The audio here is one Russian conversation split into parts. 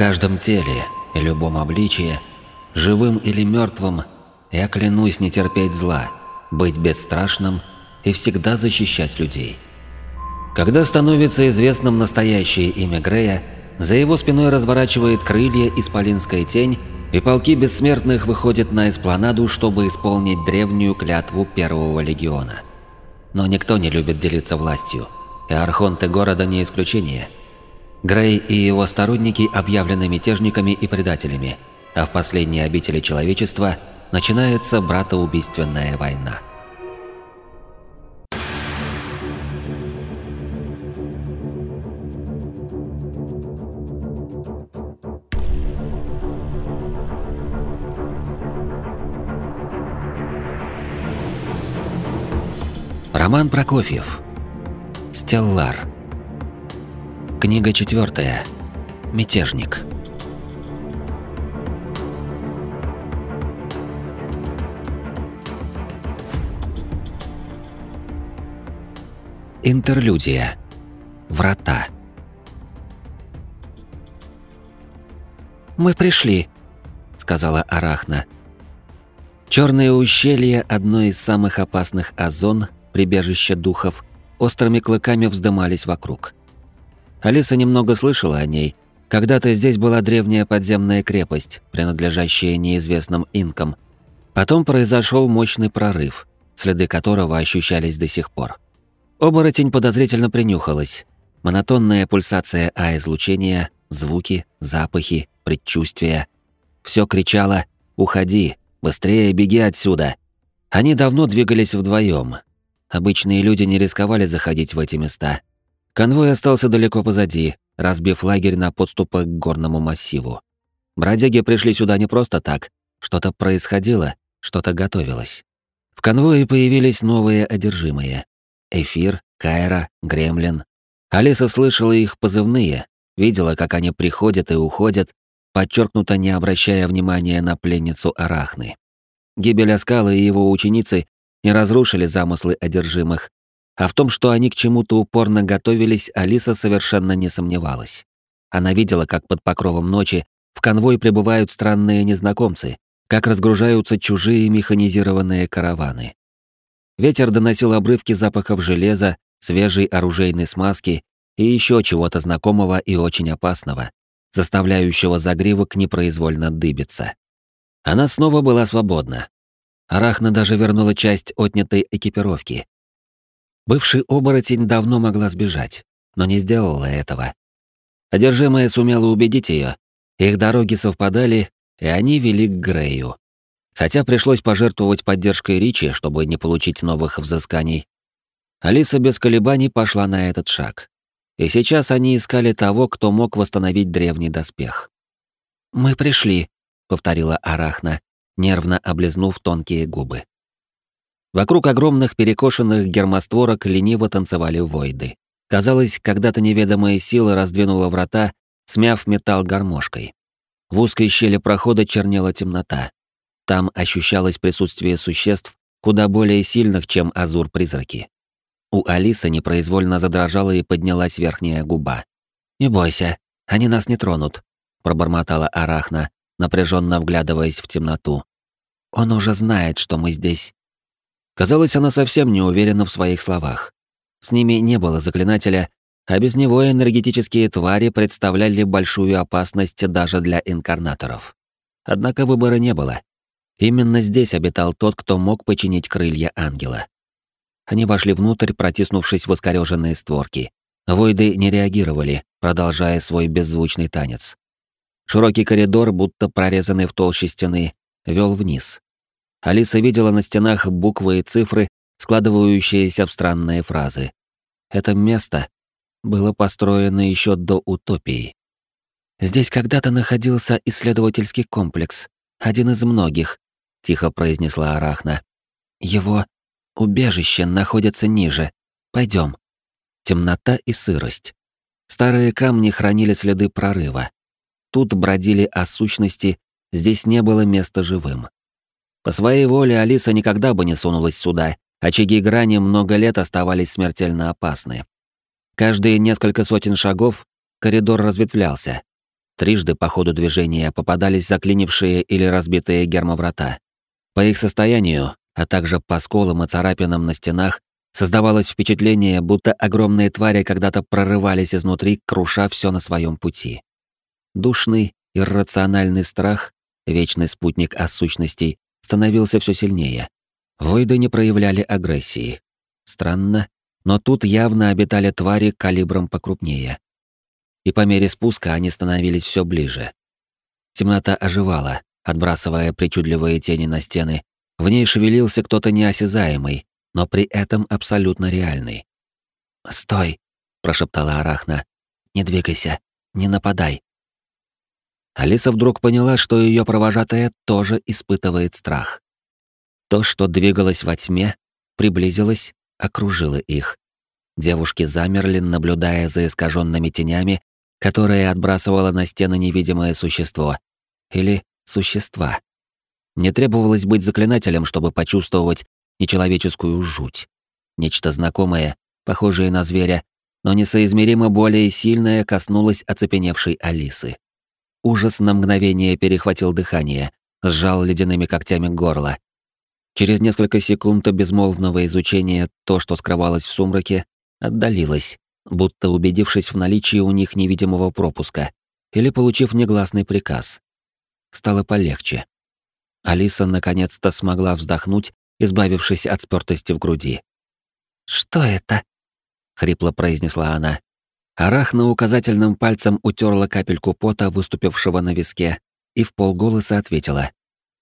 каждом теле и любом обличии, живым или мертвым, я клянусь не терпеть зла, быть бесстрашным и всегда защищать людей. Когда становится известным настоящее имя Грея, за его спиной разворачивает крылья исполинская тень, и полки бессмертных выходят на эспланаду, чтобы исполнить древнюю клятву Первого Легиона. Но никто не любит делиться властью, и архонты города не исключение. Грей и его сторонники объявлены мятежниками и предателями, а в последней обители человечества начинается братоубийственная война. Роман Прокофьев. Стеллар. Книга четвертая. Мятежник. Интерлюдия. Врата. «Мы пришли», — сказала Арахна. Черное ущелье – одно из самых опасных озон – прибежище духов, острыми клыками вздымались вокруг. Алиса немного слышала о ней. Когда-то здесь была древняя подземная крепость, принадлежащая неизвестным инкам. Потом произошел мощный прорыв, следы которого ощущались до сих пор. Оборотень подозрительно принюхалась. Монотонная пульсация А-излучения, звуки, запахи, предчувствия. Все кричало «Уходи! Быстрее беги отсюда!» Они давно двигались вдвоем, Обычные люди не рисковали заходить в эти места. Конвой остался далеко позади, разбив лагерь на подступах к горному массиву. Бродяги пришли сюда не просто так. Что-то происходило, что-то готовилось. В конвое появились новые одержимые. Эфир, Кайра, Гремлин. Алиса слышала их позывные, видела, как они приходят и уходят, подчеркнуто не обращая внимания на пленницу Арахны. Гибель Аскала и его ученицы не разрушили замыслы одержимых, а в том, что они к чему-то упорно готовились, Алиса совершенно не сомневалась. Она видела, как под покровом ночи в конвой прибывают странные незнакомцы, как разгружаются чужие механизированные караваны. Ветер доносил обрывки запахов железа, свежей оружейной смазки и еще чего-то знакомого и очень опасного, заставляющего загривок непроизвольно дыбиться. Она снова была свободна, Арахна даже вернула часть отнятой экипировки. Бывший оборотень давно могла сбежать, но не сделала этого. Одержимая сумела убедить ее. Их дороги совпадали, и они вели к Грею. Хотя пришлось пожертвовать поддержкой Ричи, чтобы не получить новых взысканий. Алиса без колебаний пошла на этот шаг. И сейчас они искали того, кто мог восстановить древний доспех. «Мы пришли», — повторила Арахна, нервно облизнув тонкие губы. Вокруг огромных перекошенных гермостворок лениво танцевали войды. Казалось, когда-то неведомая сила раздвинула врата, смяв металл гармошкой. В узкой щели прохода чернела темнота. Там ощущалось присутствие существ, куда более сильных, чем азур-призраки. У Алисы непроизвольно задрожала и поднялась верхняя губа. «Не бойся, они нас не тронут», — пробормотала Арахна, напряженно вглядываясь в темноту. Он уже знает, что мы здесь. Казалось, она совсем не уверена в своих словах. С ними не было заклинателя, а без него энергетические твари представляли большую опасность даже для инкарнаторов. Однако выбора не было. Именно здесь обитал тот, кто мог починить крылья ангела. Они вошли внутрь, протиснувшись в искорёженные створки. Войды не реагировали, продолжая свой беззвучный танец. Широкий коридор, будто прорезанный в толще стены, вел вниз. Алиса видела на стенах буквы и цифры, складывающиеся в странные фразы. Это место было построено еще до утопии. «Здесь когда-то находился исследовательский комплекс, один из многих», — тихо произнесла Арахна. «Его убежище находится ниже. Пойдем. Темнота и сырость. Старые камни хранили следы прорыва. Тут бродили о сущности здесь не было места живым. По своей воле Алиса никогда бы не сунулась сюда, очаги грани много лет оставались смертельно опасны. Каждые несколько сотен шагов коридор разветвлялся. Трижды по ходу движения попадались заклинившие или разбитые гермоврата. По их состоянию, а также по сколам и царапинам на стенах, создавалось впечатление, будто огромные твари когда-то прорывались изнутри, круша все на своем пути. Душный, иррациональный страх, вечный спутник осущностей, становился все сильнее. Войды не проявляли агрессии. Странно, но тут явно обитали твари калибром покрупнее. И по мере спуска они становились все ближе. Темнота оживала, отбрасывая причудливые тени на стены. В ней шевелился кто-то неосязаемый, но при этом абсолютно реальный. «Стой!» — прошептала Арахна. «Не двигайся, не нападай». Алиса вдруг поняла, что ее провожатая тоже испытывает страх. То, что двигалось во тьме, приблизилось, окружило их. Девушки замерли, наблюдая за искаженными тенями, которые отбрасывало на стены невидимое существо. Или существа. Не требовалось быть заклинателем, чтобы почувствовать нечеловеческую жуть. Нечто знакомое, похожее на зверя, но несоизмеримо более сильное коснулось оцепеневшей Алисы. Ужас на мгновение перехватил дыхание, сжал ледяными когтями горло. Через несколько секунд безмолвного изучения то, что скрывалось в сумраке, отдалилось, будто убедившись в наличии у них невидимого пропуска или получив негласный приказ. Стало полегче. Алиса наконец-то смогла вздохнуть, избавившись от спёртости в груди. «Что это?» — хрипло произнесла она. Арахна указательным пальцем утерла капельку пота, выступившего на виске, и в полголоса ответила.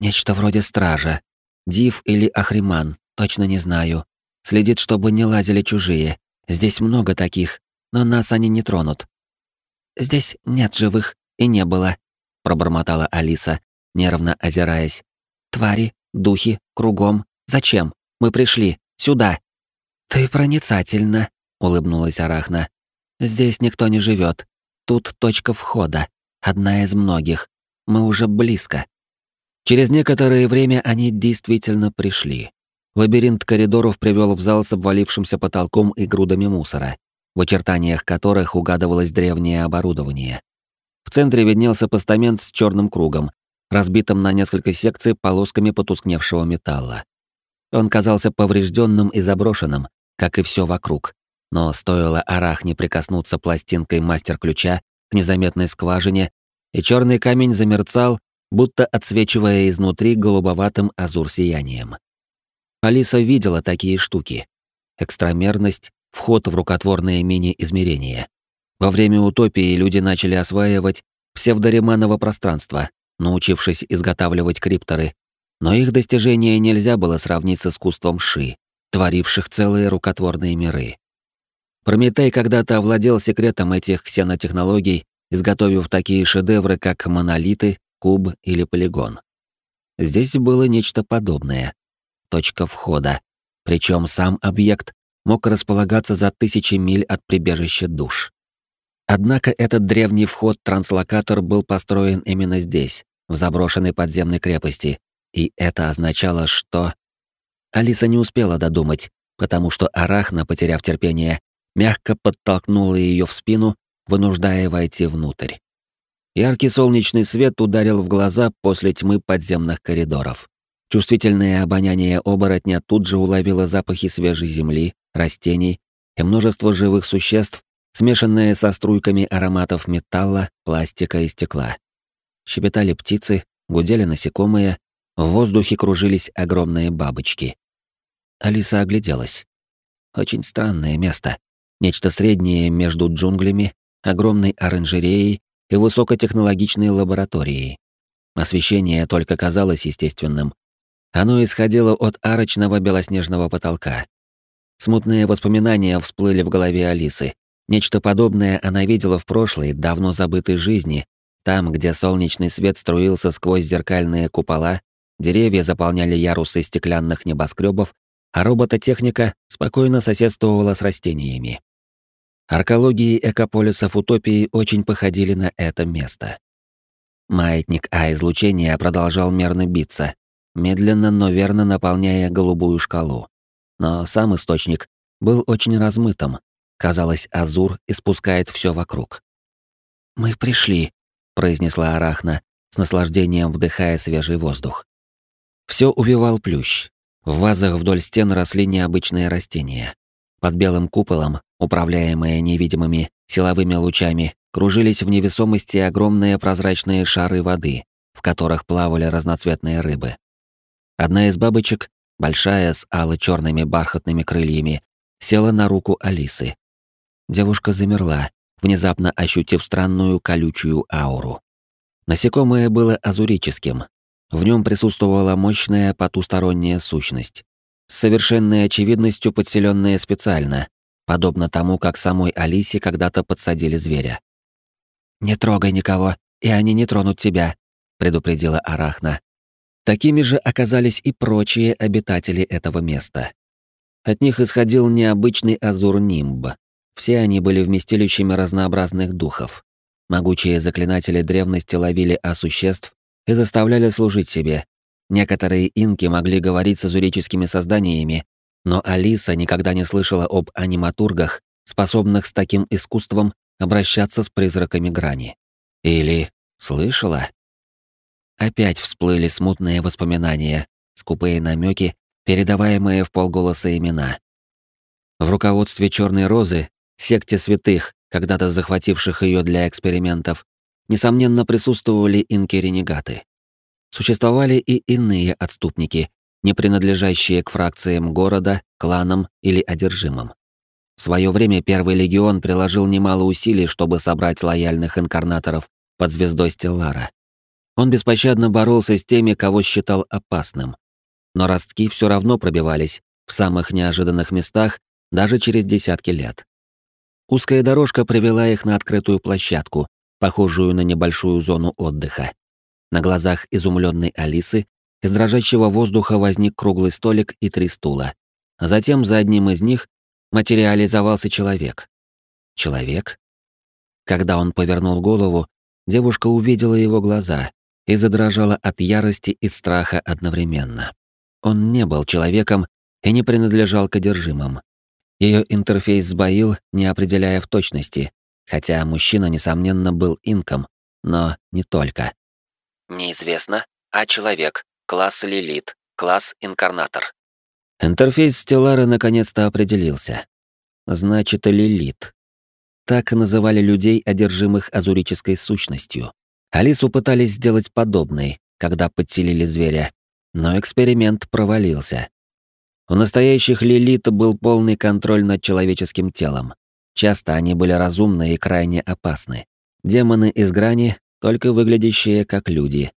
«Нечто вроде стража. Див или Ахриман, точно не знаю. Следит, чтобы не лазили чужие. Здесь много таких, но нас они не тронут». «Здесь нет живых и не было», — пробормотала Алиса, нервно озираясь. «Твари, духи, кругом. Зачем? Мы пришли. Сюда». «Ты проницательна», — улыбнулась Арахна. Здесь никто не живет. Тут точка входа, одна из многих. Мы уже близко. Через некоторое время они действительно пришли. Лабиринт коридоров привел в зал с обвалившимся потолком и грудами мусора, в очертаниях которых угадывалось древнее оборудование. В центре виднелся постамент с черным кругом, разбитым на несколько секций полосками потускневшего металла. Он казался поврежденным и заброшенным, как и все вокруг. Но стоило Арахне прикоснуться пластинкой мастер-ключа к незаметной скважине, и черный камень замерцал, будто отсвечивая изнутри голубоватым азур-сиянием. Алиса видела такие штуки. Экстрамерность, вход в рукотворные мини-измерения. Во время утопии люди начали осваивать псевдореманово пространство, научившись изготавливать крипторы, но их достижения нельзя было сравнить с искусством Ши, творивших целые рукотворные миры. Прометей когда-то овладел секретом этих ксенотехнологий, изготовив такие шедевры, как монолиты, куб или полигон. Здесь было нечто подобное. Точка входа. Причем сам объект мог располагаться за тысячи миль от прибежища душ. Однако этот древний вход-транслокатор был построен именно здесь, в заброшенной подземной крепости, и это означало, что... Алиса не успела додумать, потому что Арахна, потеряв терпение, мягко подтолкнула ее в спину, вынуждая войти внутрь. Яркий солнечный свет ударил в глаза после тьмы подземных коридоров. Чувствительное обоняние оборотня тут же уловило запахи свежей земли, растений и множество живых существ, смешанные со струйками ароматов металла, пластика и стекла. Щебетали птицы, гудели насекомые, в воздухе кружились огромные бабочки. Алиса огляделась. Очень странное место. Нечто среднее между джунглями, огромной оранжереей и высокотехнологичной лабораторией. Освещение только казалось естественным. Оно исходило от арочного белоснежного потолка. Смутные воспоминания всплыли в голове Алисы. Нечто подобное она видела в прошлой, давно забытой жизни, там, где солнечный свет струился сквозь зеркальные купола, деревья заполняли ярусы стеклянных небоскребов, а робототехника спокойно соседствовала с растениями. Аркологии экополисов утопии очень походили на это место. Маятник А-излучения продолжал мерно биться, медленно, но верно наполняя голубую шкалу. Но сам источник был очень размытым. Казалось, Азур испускает все вокруг. «Мы пришли», произнесла Арахна, с наслаждением вдыхая свежий воздух. Все увивал плющ. В вазах вдоль стен росли необычные растения. Под белым куполом, управляемые невидимыми силовыми лучами, кружились в невесомости огромные прозрачные шары воды, в которых плавали разноцветные рыбы. Одна из бабочек, большая с ало-черными бархатными крыльями, села на руку Алисы. Девушка замерла, внезапно ощутив странную колючую ауру. Насекомое было азурическим. В нем присутствовала мощная потусторонняя сущность, с совершенной очевидностью подселенная специально, подобно тому, как самой Алисе когда-то подсадили зверя. «Не трогай никого, и они не тронут тебя», — предупредила Арахна. Такими же оказались и прочие обитатели этого места. От них исходил необычный азур-нимб. Все они были вместилищами разнообразных духов. Могучие заклинатели древности ловили осуществ и заставляли служить себе. Некоторые инки могли говорить с азурическими созданиями, но Алиса никогда не слышала об аниматургах, способных с таким искусством обращаться с призраками грани. Или слышала? Опять всплыли смутные воспоминания, скупые намеки, передаваемые в полголоса имена. В руководстве Черной Розы, секте святых, когда-то захвативших ее для экспериментов, несомненно присутствовали инки-ренегаты. Существовали и иные отступники, не принадлежащие к фракциям города, кланам или одержимым. В свое время Первый легион приложил немало усилий, чтобы собрать лояльных инкарнаторов под звездой Стеллара. Он беспощадно боролся с теми, кого считал опасным. Но ростки все равно пробивались в самых неожиданных местах даже через десятки лет. Узкая дорожка привела их на открытую площадку, похожую на небольшую зону отдыха. На глазах изумленной Алисы из дрожащего воздуха возник круглый столик и три стула. Затем за одним из них материализовался человек. Человек? Когда он повернул голову, девушка увидела его глаза, и задрожала от ярости и страха одновременно. Он не был человеком и не принадлежал к одержимым. Ее интерфейс сбоил, не определяя в точности, хотя мужчина, несомненно, был инком, но не только. Неизвестно, а человек, класс Лилит, класс Инкарнатор. Интерфейс Стеллара наконец-то определился. Значит, Лилит. Так называли людей, одержимых азурической сущностью. Алису пытались сделать подобной, когда подселили зверя, но эксперимент провалился. У настоящих Лилит был полный контроль над человеческим телом. Часто они были разумны и крайне опасны. Демоны из грани, только выглядящие как люди.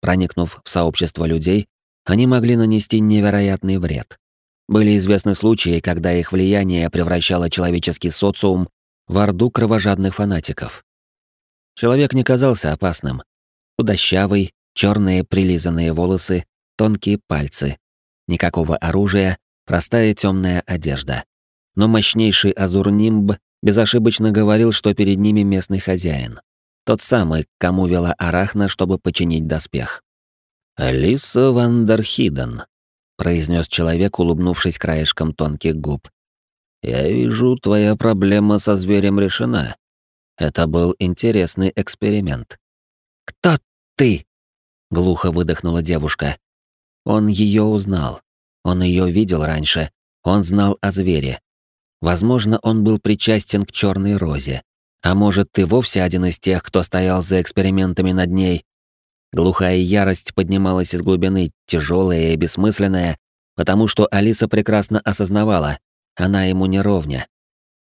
Проникнув в сообщество людей, они могли нанести невероятный вред. Были известны случаи, когда их влияние превращало человеческий социум в орду кровожадных фанатиков. Человек не казался опасным. Худощавый, черные прилизанные волосы, тонкие пальцы. Никакого оружия, простая темная одежда. Но мощнейший Азурнимб безошибочно говорил, что перед ними местный хозяин. Тот самый, кому вела Арахна, чтобы починить доспех. «Алиса Вандерхиден», — произнес человек, улыбнувшись краешком тонких губ. «Я вижу, твоя проблема со зверем решена. Это был интересный эксперимент. «Кто ты?» — глухо выдохнула девушка. Он ее узнал. Он ее видел раньше. Он знал о звере. Возможно, он был причастен к черной розе. А может, ты вовсе один из тех, кто стоял за экспериментами над ней? Глухая ярость поднималась из глубины, тяжелая и бессмысленная, потому что Алиса прекрасно осознавала, она ему не ровня.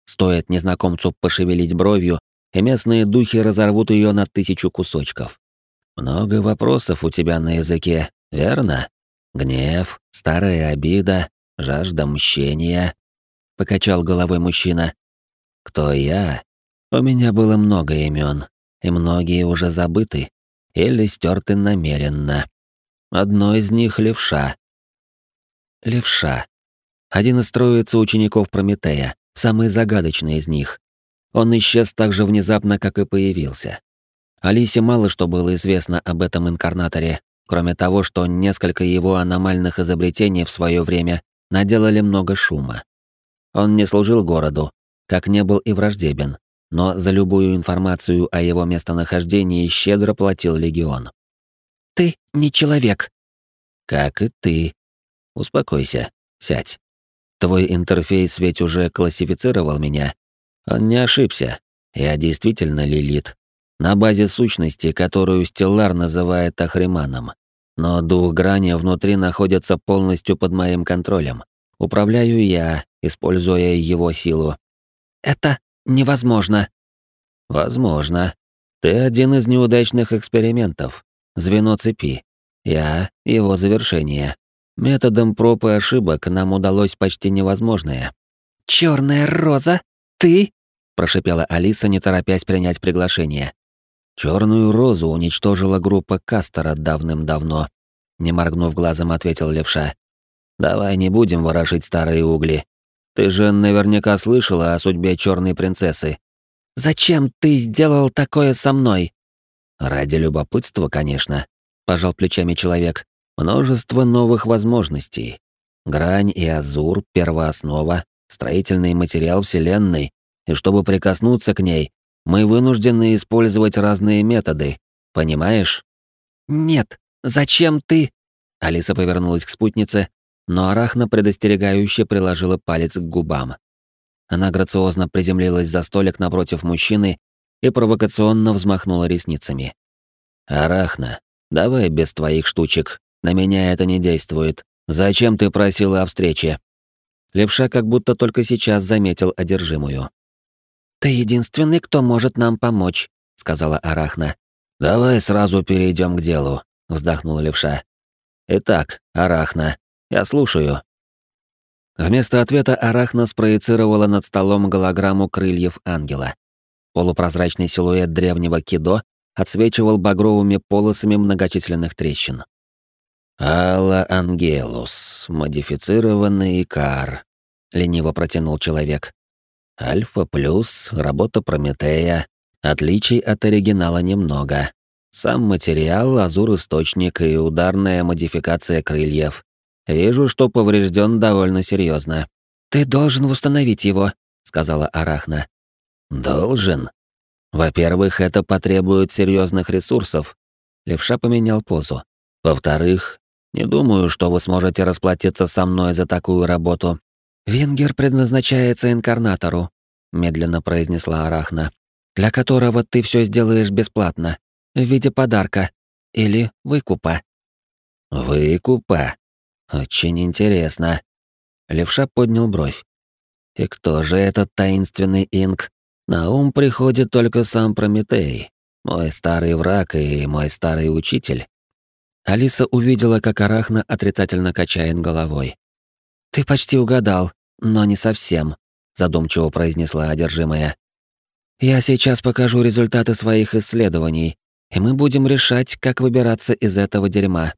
Стоит незнакомцу пошевелить бровью, и местные духи разорвут ее на тысячу кусочков. Много вопросов у тебя на языке, верно? Гнев, старая обида, жажда мщения. Покачал головой мужчина. Кто я? У меня было много имен, и многие уже забыты или стерты намеренно. Одно из них — левша. Левша. Один из троицы учеников Прометея, самый загадочный из них. Он исчез так же внезапно, как и появился. Алисе мало что было известно об этом инкарнаторе, кроме того, что несколько его аномальных изобретений в свое время наделали много шума. Он не служил городу, как не был и враждебен, но за любую информацию о его местонахождении щедро платил легион. «Ты не человек». «Как и ты. Успокойся, сядь. Твой интерфейс ведь уже классифицировал меня. Он не ошибся. Я действительно Лилит. На базе сущности, которую Стеллар называет Ахриманом. Но дух грани внутри находится полностью под моим контролем. Управляю я, используя его силу. Это невозможно. Возможно. Ты один из неудачных экспериментов. Звено цепи. Я — его завершение. Методом проб и ошибок нам удалось почти невозможное. Черная роза? Ты? прошипела Алиса, не торопясь принять приглашение. Черную розу уничтожила группа Кастера давным-давно. Не моргнув глазом, ответил левша. Давай не будем ворошить старые угли. Ты же наверняка слышала о судьбе черной принцессы. Зачем ты сделал такое со мной? Ради любопытства, конечно, пожал плечами человек. Множество новых возможностей. Грань и азур — первооснова, строительный материал Вселенной, и чтобы прикоснуться к ней, мы вынуждены использовать разные методы, понимаешь? Нет, зачем ты? Алиса повернулась к спутнице, но Арахна предостерегающе приложила палец к губам. Она грациозно приземлилась за столик напротив мужчины и провокационно взмахнула ресницами. «Арахна, давай без твоих штучек, на меня это не действует. Зачем ты просила о встрече?» Левша как будто только сейчас заметил одержимую. «Ты единственный, кто может нам помочь», — сказала Арахна. «Давай сразу перейдем к делу», — вздохнул левша. «Итак, Арахна, я слушаю». Вместо ответа Арахна спроецировала над столом голограмму крыльев ангела. Полупрозрачный силуэт древнего кидо отсвечивал багровыми полосами многочисленных трещин. «Алла Ангелус, модифицированный Икар», — лениво протянул человек. Альфа плюс, работа Прометея. Отличий от оригинала немного. Сам материал, лазур-источник и ударная модификация крыльев. Вижу, что поврежден довольно серьезно. «Ты должен восстановить его», — сказала Арахна. «Должен? Во-первых, это потребует серьезных ресурсов». Левша поменял позу. «Во-вторых, не думаю, что вы сможете расплатиться со мной за такую работу. «Венгер предназначается инкарнатору», — медленно произнесла Арахна, «для которого ты все сделаешь бесплатно, в виде подарка или выкупа». «Выкупа? Очень интересно». Левша поднял бровь. «И кто же этот таинственный инк? На ум приходит только сам Прометей, мой старый враг и мой старый учитель». Алиса увидела, как Арахна отрицательно качает головой. «Ты почти угадал, но не совсем», — задумчиво произнесла одержимая. «Я сейчас покажу результаты своих исследований, и мы будем решать, как выбираться из этого дерьма».